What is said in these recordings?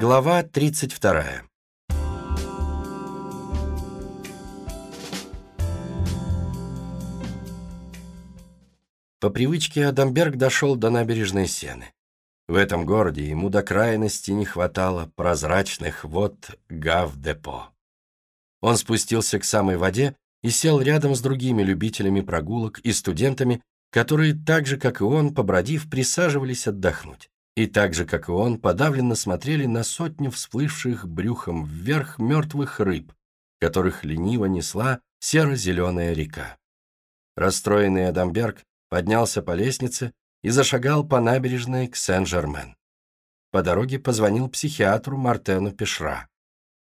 Глава 32. По привычке Адамберг дошел до набережной Сены. В этом городе ему до крайности не хватало прозрачных вод Гав-депо. Он спустился к самой воде и сел рядом с другими любителями прогулок и студентами, которые так же, как и он, побродив, присаживались отдохнуть и так же, как и он, подавленно смотрели на сотни всплывших брюхом вверх мертвых рыб, которых лениво несла серо-зеленая река. Расстроенный Адамберг поднялся по лестнице и зашагал по набережной к Сен-Жермен. По дороге позвонил психиатру Мартену Пешра.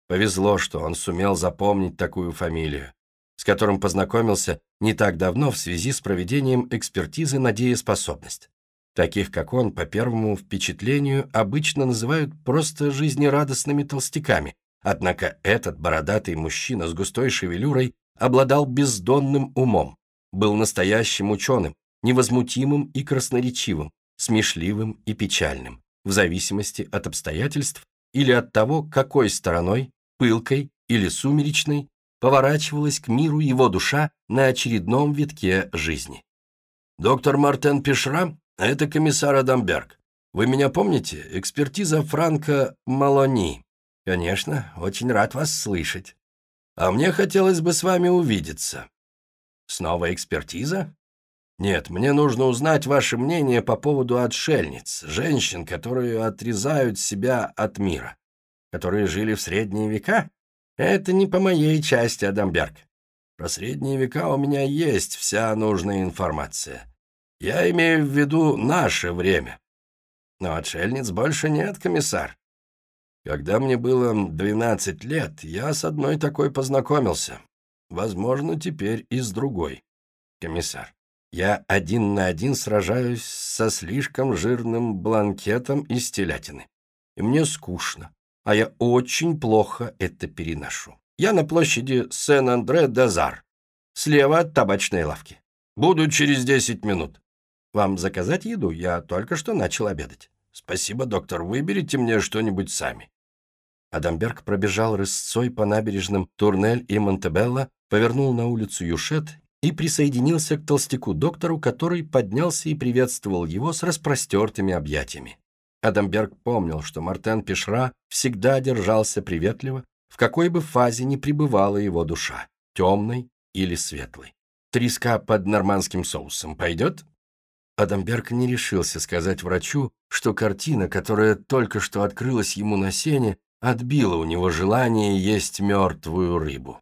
Повезло, что он сумел запомнить такую фамилию, с которым познакомился не так давно в связи с проведением экспертизы на дееспособность. Таких, как он, по первому впечатлению, обычно называют просто жизнерадостными толстяками, однако этот бородатый мужчина с густой шевелюрой обладал бездонным умом, был настоящим ученым, невозмутимым и красноречивым, смешливым и печальным, в зависимости от обстоятельств или от того, какой стороной, пылкой или сумеречной, поворачивалась к миру его душа на очередном витке жизни. Доктор Мартен Пешра «Это комиссар Адамберг. Вы меня помните? Экспертиза Франка Малони». «Конечно, очень рад вас слышать. А мне хотелось бы с вами увидеться». «Снова экспертиза?» «Нет, мне нужно узнать ваше мнение по поводу отшельниц, женщин, которые отрезают себя от мира, которые жили в средние века. Это не по моей части, Адамберг. Про средние века у меня есть вся нужная информация». Я имею в виду наше время. Но отшельниц больше нет, комиссар. Когда мне было 12 лет, я с одной такой познакомился. Возможно, теперь и с другой. Комиссар, я один на один сражаюсь со слишком жирным бланкетом из телятины. И мне скучно, а я очень плохо это переношу. Я на площади Сен-Андре-Дазар, слева от табачной лавки. Буду через 10 минут. Вам заказать еду? Я только что начал обедать. Спасибо, доктор. Выберите мне что-нибудь сами. Адамберг пробежал рысцой по набережным Турнель и Монтебелло, повернул на улицу Юшет и присоединился к толстяку-доктору, который поднялся и приветствовал его с распростертыми объятиями. Адамберг помнил, что Мартен Пешра всегда держался приветливо, в какой бы фазе ни пребывала его душа, темной или светлой. «Треска под нормандским соусом пойдет?» Адамберг не решился сказать врачу, что картина, которая только что открылась ему на сене, отбила у него желание есть мертвую рыбу.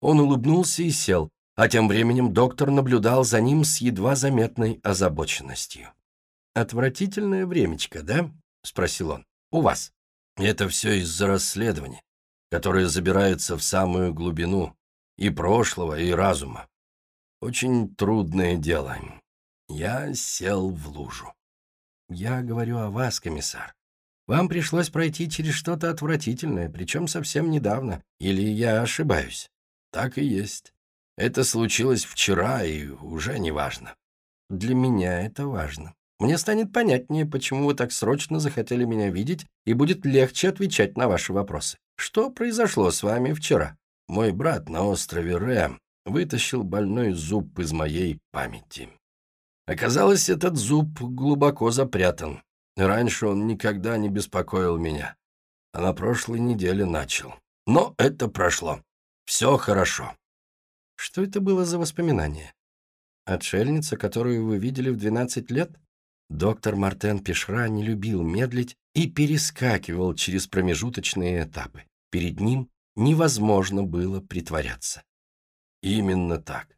Он улыбнулся и сел, а тем временем доктор наблюдал за ним с едва заметной озабоченностью. «Отвратительное времечко, да?» — спросил он. «У вас». «Это все из-за расследования, которое забирается в самую глубину и прошлого, и разума. Очень трудное дело. Я сел в лужу. Я говорю о вас, комиссар. Вам пришлось пройти через что-то отвратительное, причем совсем недавно. Или я ошибаюсь? Так и есть. Это случилось вчера, и уже не важно. Для меня это важно. Мне станет понятнее, почему вы так срочно захотели меня видеть, и будет легче отвечать на ваши вопросы. Что произошло с вами вчера? Мой брат на острове Рэм вытащил больной зуб из моей памяти. Оказалось, этот зуб глубоко запрятан. Раньше он никогда не беспокоил меня. А на прошлой неделе начал. Но это прошло. Все хорошо. Что это было за воспоминание? Отшельница, которую вы видели в 12 лет? Доктор Мартен Пешра не любил медлить и перескакивал через промежуточные этапы. Перед ним невозможно было притворяться. Именно так.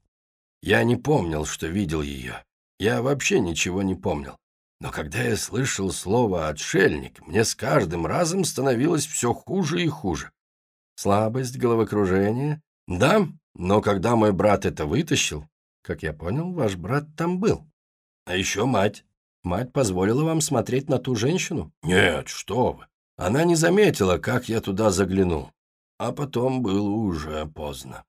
Я не помнил, что видел ее. Я вообще ничего не помнил. Но когда я слышал слово «отшельник», мне с каждым разом становилось все хуже и хуже. Слабость, головокружение? Да, но когда мой брат это вытащил, как я понял, ваш брат там был. А еще мать. Мать позволила вам смотреть на ту женщину? Нет, что вы. Она не заметила, как я туда заглянул. А потом было уже поздно.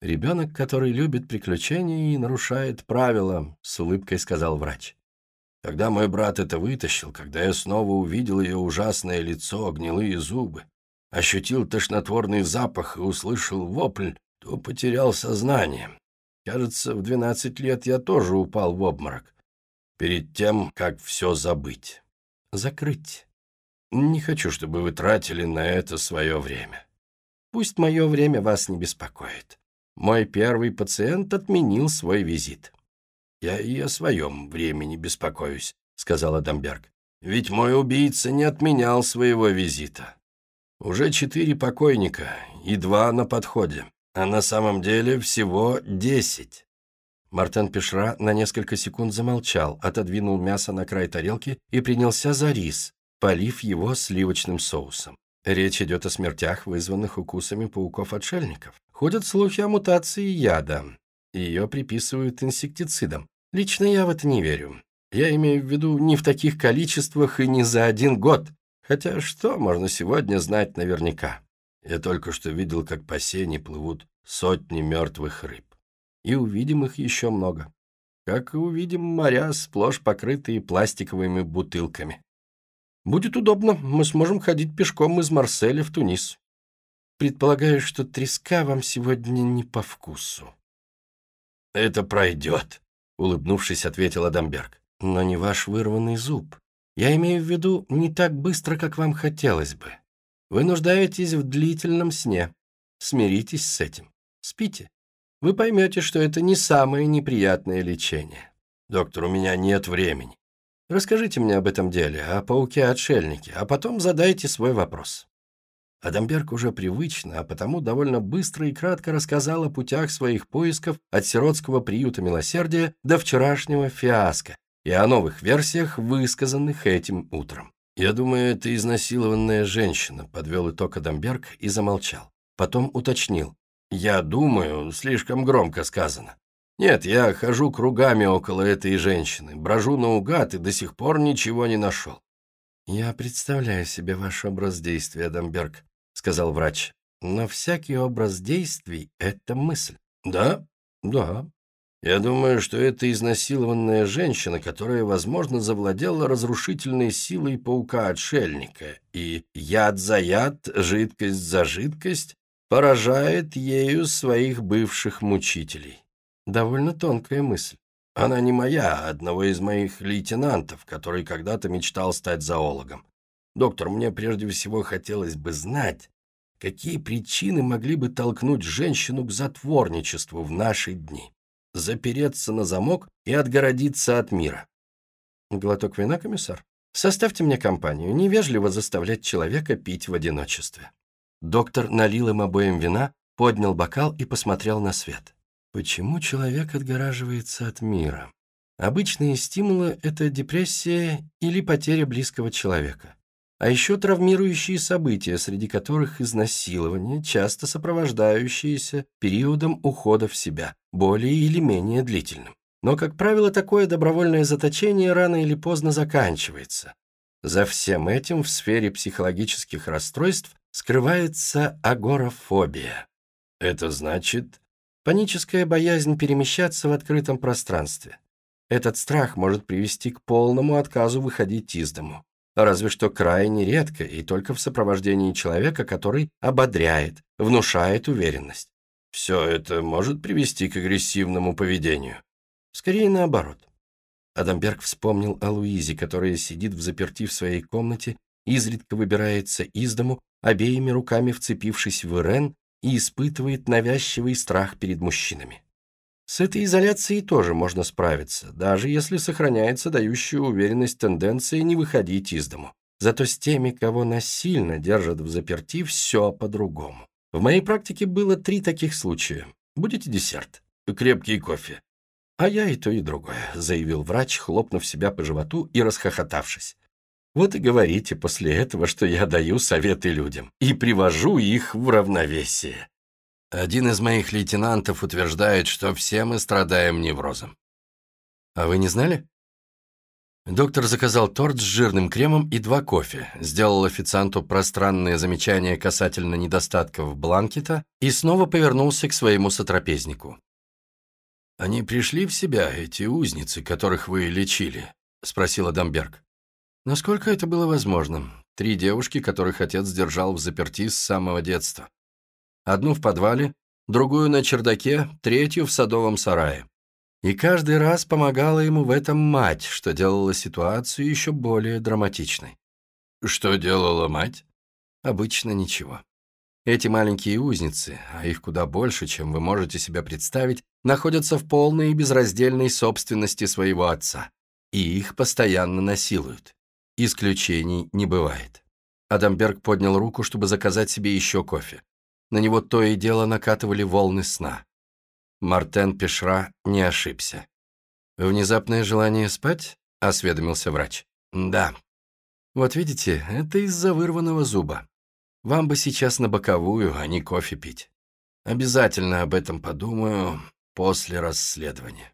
«Ребенок, который любит приключения и нарушает правила», — с улыбкой сказал врач. Когда мой брат это вытащил, когда я снова увидел ее ужасное лицо, гнилые зубы, ощутил тошнотворный запах и услышал вопль, то потерял сознание. Кажется, в двенадцать лет я тоже упал в обморок. Перед тем, как все забыть. Закрыть. Не хочу, чтобы вы тратили на это свое время. Пусть мое время вас не беспокоит. Мой первый пациент отменил свой визит. «Я и о своем времени беспокоюсь», — сказал Адамберг. «Ведь мой убийца не отменял своего визита. Уже четыре покойника и два на подходе, а на самом деле всего десять». Мартен Пешра на несколько секунд замолчал, отодвинул мясо на край тарелки и принялся за рис, полив его сливочным соусом. Речь идет о смертях, вызванных укусами пауков-отшельников. Ходят слухи о мутации яда. Ее приписывают инсектицидам. Лично я в это не верю. Я имею в виду не в таких количествах и не за один год. Хотя что можно сегодня знать наверняка? Я только что видел, как по сене плывут сотни мертвых рыб. И увидим их еще много. Как и увидим моря, сплошь покрытые пластиковыми бутылками. Будет удобно, мы сможем ходить пешком из Марселя в Тунис. Предполагаю, что треска вам сегодня не по вкусу. Это пройдет, улыбнувшись, ответил Адамберг. Но не ваш вырванный зуб. Я имею в виду не так быстро, как вам хотелось бы. Вы нуждаетесь в длительном сне. Смиритесь с этим. Спите. Вы поймете, что это не самое неприятное лечение. Доктор, у меня нет времени. Расскажите мне об этом деле, о пауке-отшельнике, а потом задайте свой вопрос». Адамберг уже привычно, а потому довольно быстро и кратко рассказал о путях своих поисков от сиротского приюта милосердия до вчерашнего фиаско и о новых версиях, высказанных этим утром. «Я думаю, это изнасилованная женщина», — подвел итог Адамберг и замолчал. Потом уточнил. «Я думаю, слишком громко сказано. Нет, я хожу кругами около этой женщины, брожу наугад и до сих пор ничего не нашел. «Я представляю себе ваш образ действия, Адамберг», — сказал врач. «Но всякий образ действий — это мысль». «Да? Да. Я думаю, что это изнасилованная женщина, которая, возможно, завладела разрушительной силой паука-отшельника, и яд за яд, жидкость за жидкость поражает ею своих бывших мучителей. Довольно тонкая мысль. Она не моя, а одного из моих лейтенантов, который когда-то мечтал стать зоологом. Доктор, мне прежде всего хотелось бы знать, какие причины могли бы толкнуть женщину к затворничеству в наши дни. Запереться на замок и отгородиться от мира. Глоток вина, комиссар? Составьте мне компанию. Невежливо заставлять человека пить в одиночестве. Доктор налил им обоим вина, поднял бокал и посмотрел на свет. Почему человек отгораживается от мира? Обычные стимулы – это депрессия или потеря близкого человека. А еще травмирующие события, среди которых изнасилование, часто сопровождающиеся периодом ухода в себя, более или менее длительным. Но, как правило, такое добровольное заточение рано или поздно заканчивается. За всем этим в сфере психологических расстройств скрывается агорафобия. Это значит, Паническая боязнь перемещаться в открытом пространстве. Этот страх может привести к полному отказу выходить из дому. Разве что крайне редко и только в сопровождении человека, который ободряет, внушает уверенность. Все это может привести к агрессивному поведению. Скорее наоборот. Адамберг вспомнил о Луизе, которая сидит в заперти в своей комнате, изредка выбирается из дому, обеими руками вцепившись в Ирен и испытывает навязчивый страх перед мужчинами. С этой изоляцией тоже можно справиться, даже если сохраняется дающая уверенность тенденция не выходить из дому. Зато с теми, кого насильно держат в заперти, все по-другому. В моей практике было три таких случая. Будете десерт? Крепкий кофе. А я и то, и другое, заявил врач, хлопнув себя по животу и расхохотавшись. Вот и говорите после этого, что я даю советы людям и привожу их в равновесие. Один из моих лейтенантов утверждает, что все мы страдаем неврозом. А вы не знали? Доктор заказал торт с жирным кремом и два кофе, сделал официанту пространное замечание касательно недостатков бланкета и снова повернулся к своему сотрапезнику. «Они пришли в себя, эти узницы, которых вы лечили?» — спросила Дамберг. Насколько это было возможно? Три девушки, которых отец держал в заперти с самого детства. Одну в подвале, другую на чердаке, третью в садовом сарае. И каждый раз помогала ему в этом мать, что делало ситуацию еще более драматичной. Что делала мать? Обычно ничего. Эти маленькие узницы, а их куда больше, чем вы можете себе представить, находятся в полной и безраздельной собственности своего отца. И их постоянно насилуют. Исключений не бывает. Адамберг поднял руку, чтобы заказать себе еще кофе. На него то и дело накатывали волны сна. Мартен Пешра не ошибся. «Внезапное желание спать?» — осведомился врач. «Да». «Вот видите, это из-за вырванного зуба. Вам бы сейчас на боковую, а не кофе пить. Обязательно об этом подумаю после расследования.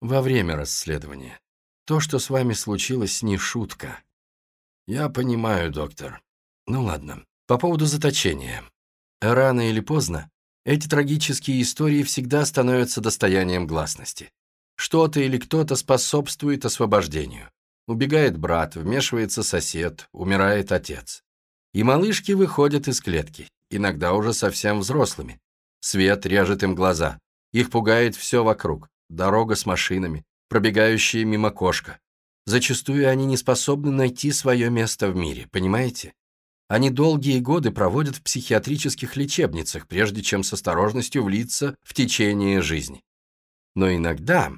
Во время расследования. То, что с вами случилось, не шутка. Я понимаю, доктор. Ну ладно. По поводу заточения. Рано или поздно эти трагические истории всегда становятся достоянием гласности. Что-то или кто-то способствует освобождению. Убегает брат, вмешивается сосед, умирает отец. И малышки выходят из клетки, иногда уже совсем взрослыми. Свет режет им глаза. Их пугает все вокруг. Дорога с машинами, пробегающие мимо кошка. Зачастую они не способны найти свое место в мире, понимаете? Они долгие годы проводят в психиатрических лечебницах, прежде чем с осторожностью влиться в течение жизни. Но иногда,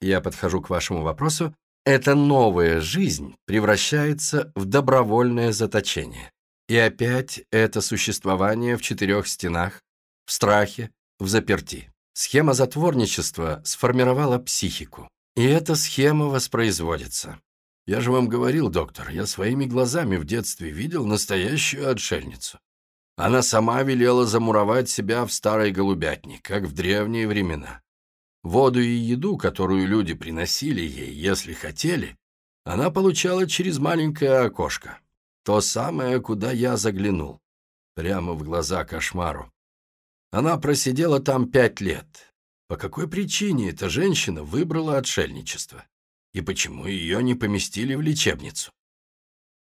я подхожу к вашему вопросу, эта новая жизнь превращается в добровольное заточение. И опять это существование в четырех стенах, в страхе, в заперти. Схема затворничества сформировала психику. И эта схема воспроизводится. Я же вам говорил, доктор, я своими глазами в детстве видел настоящую отшельницу. Она сама велела замуровать себя в старой голубятне, как в древние времена. Воду и еду, которую люди приносили ей, если хотели, она получала через маленькое окошко. То самое, куда я заглянул. Прямо в глаза кошмару. Она просидела там пять лет. По какой причине эта женщина выбрала отшельничество? И почему ее не поместили в лечебницу?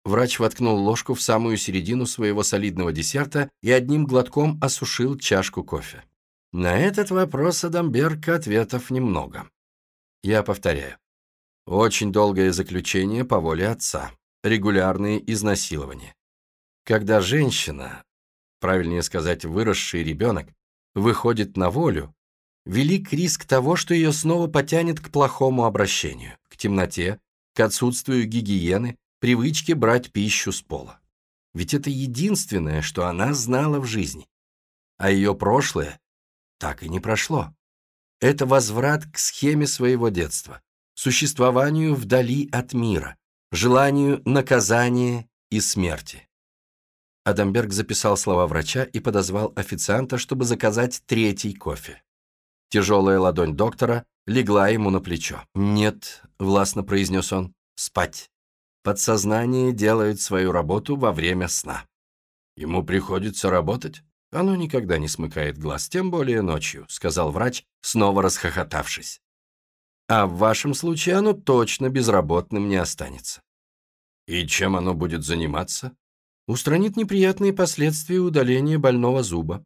Врач воткнул ложку в самую середину своего солидного десерта и одним глотком осушил чашку кофе. На этот вопрос Адамберг ответов немного. Я повторяю. Очень долгое заключение по воле отца регулярные изнасилования. Когда женщина, правильнее сказать, выросший ребенок, выходит на волю, велик риск того, что ее снова потянет к плохому обращению, к темноте, к отсутствию гигиены, привычке брать пищу с пола. Ведь это единственное, что она знала в жизни. А ее прошлое так и не прошло. Это возврат к схеме своего детства, существованию вдали от мира, желанию наказания и смерти. Адамберг записал слова врача и подозвал официанта, чтобы заказать третий кофе. Тяжелая ладонь доктора легла ему на плечо. «Нет», — властно произнес он, — «спать». Подсознание делает свою работу во время сна. Ему приходится работать? Оно никогда не смыкает глаз, тем более ночью, сказал врач, снова расхохотавшись. А в вашем случае оно точно безработным не останется. И чем оно будет заниматься? Устранит неприятные последствия удаления больного зуба,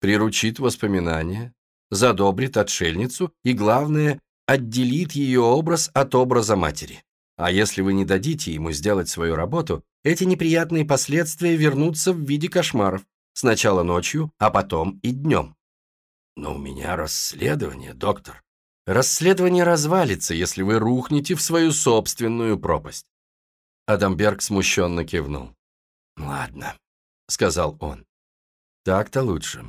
приручит воспоминания, задобрит отшельницу и, главное, отделит ее образ от образа матери. А если вы не дадите ему сделать свою работу, эти неприятные последствия вернутся в виде кошмаров, сначала ночью, а потом и днем. Но у меня расследование, доктор. Расследование развалится, если вы рухнете в свою собственную пропасть. Адамберг смущенно кивнул. «Ладно», — сказал он. «Так-то лучше.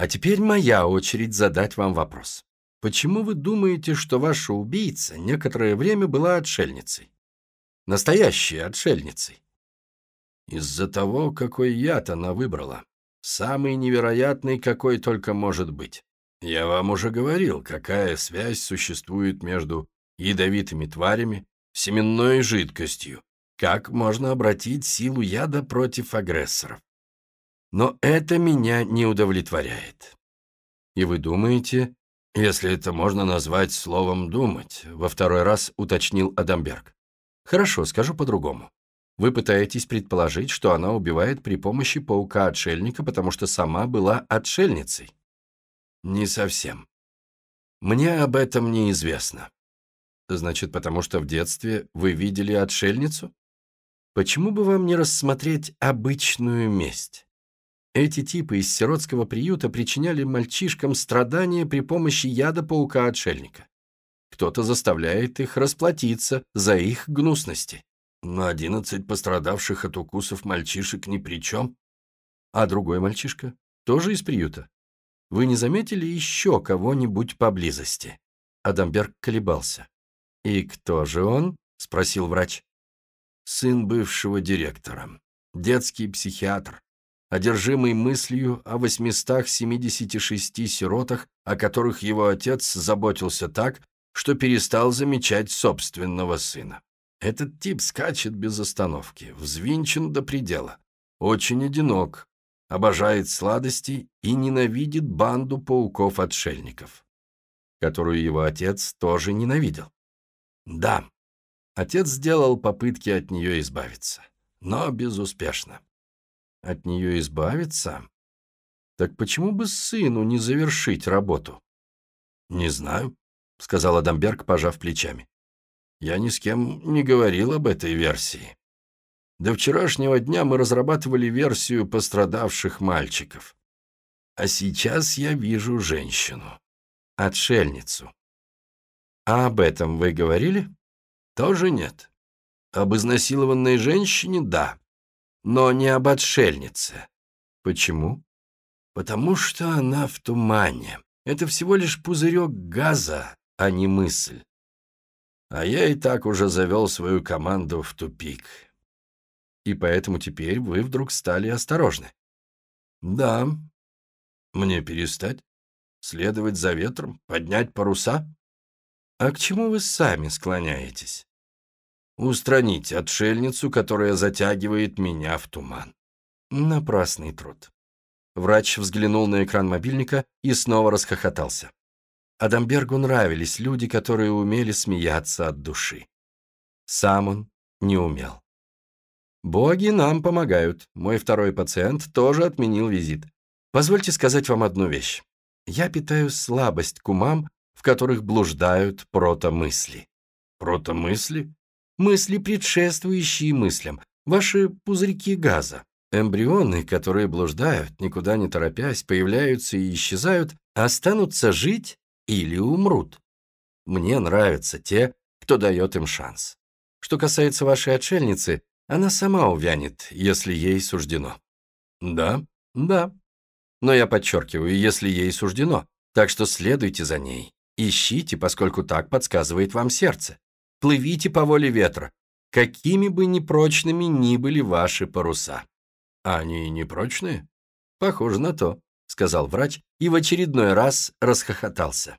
А теперь моя очередь задать вам вопрос. Почему вы думаете, что ваша убийца некоторое время была отшельницей? Настоящей отшельницей?» «Из-за того, какой яд она выбрала. Самый невероятный, какой только может быть. Я вам уже говорил, какая связь существует между ядовитыми тварями, семенной жидкостью, как можно обратить силу яда против агрессоров. Но это меня не удовлетворяет. И вы думаете, Если это можно назвать словом «думать», во второй раз уточнил Адамберг. Хорошо, скажу по-другому. Вы пытаетесь предположить, что она убивает при помощи паука-отшельника, потому что сама была отшельницей? Не совсем. Мне об этом неизвестно. Значит, потому что в детстве вы видели отшельницу? Почему бы вам не рассмотреть обычную месть? Эти типы из сиротского приюта причиняли мальчишкам страдания при помощи яда паука-отшельника. Кто-то заставляет их расплатиться за их гнусности. Но одиннадцать пострадавших от укусов мальчишек ни при чем. А другой мальчишка тоже из приюта. Вы не заметили еще кого-нибудь поблизости? Адамберг колебался. «И кто же он?» — спросил врач. «Сын бывшего директора. Детский психиатр одержимый мыслью о 876 сиротах, о которых его отец заботился так, что перестал замечать собственного сына. Этот тип скачет без остановки, взвинчен до предела, очень одинок, обожает сладости и ненавидит банду пауков-отшельников, которую его отец тоже ненавидел. Да, отец сделал попытки от нее избавиться, но безуспешно от нее избавиться? Так почему бы сыну не завершить работу? Не знаю, сказал Адамберг, пожав плечами. Я ни с кем не говорил об этой версии. До вчерашнего дня мы разрабатывали версию пострадавших мальчиков. А сейчас я вижу женщину. Отшельницу. А об этом вы говорили? Тоже нет. Об изнасилованной женщине – да но не об отшельнице. Почему? Потому что она в тумане. Это всего лишь пузырек газа, а не мысль. А я и так уже завел свою команду в тупик. И поэтому теперь вы вдруг стали осторожны. Да. Мне перестать? Следовать за ветром? Поднять паруса? А к чему вы сами склоняетесь? Устранить отшельницу, которая затягивает меня в туман. Напрасный труд. Врач взглянул на экран мобильника и снова расхохотался. Адамбергу нравились люди, которые умели смеяться от души. Сам он не умел. «Боги нам помогают. Мой второй пациент тоже отменил визит. Позвольте сказать вам одну вещь. Я питаю слабость к умам, в которых блуждают протомысли». «Протомысли?» Мысли, предшествующие мыслям, ваши пузырьки газа. Эмбрионы, которые блуждают, никуда не торопясь, появляются и исчезают, останутся жить или умрут. Мне нравятся те, кто дает им шанс. Что касается вашей отшельницы, она сама увянет, если ей суждено. Да, да. Но я подчеркиваю, если ей суждено. Так что следуйте за ней. Ищите, поскольку так подсказывает вам сердце. Плывите по воле ветра, какими бы непрочными ни были ваши паруса. Они непрочные? Похоже на то, сказал врач и в очередной раз расхохотался.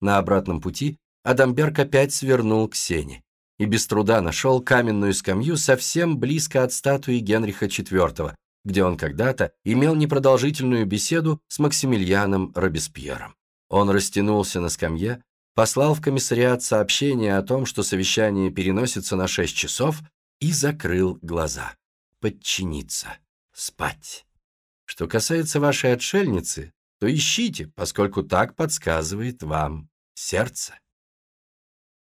На обратном пути Адамберг опять свернул к сене и без труда нашел каменную скамью совсем близко от статуи Генриха IV, где он когда-то имел непродолжительную беседу с Максимилианом Робеспьером. Он растянулся на скамье, послал в комиссариат сообщение о том, что совещание переносится на 6 часов, и закрыл глаза. Подчиниться. Спать. Что касается вашей отшельницы, то ищите, поскольку так подсказывает вам сердце.